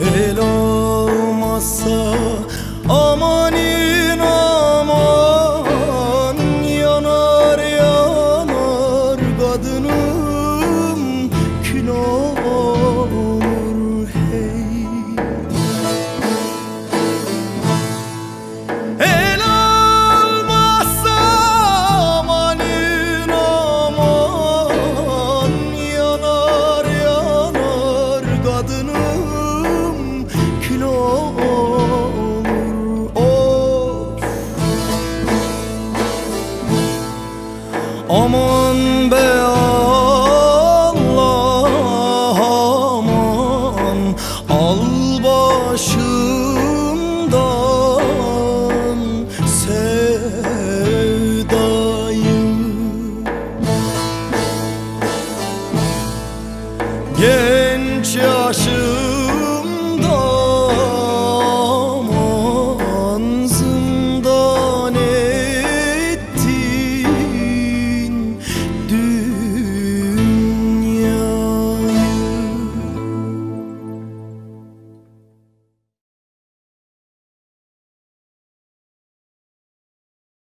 El olmazsa kilo olur. Of Aman be Allah aman. Al başını.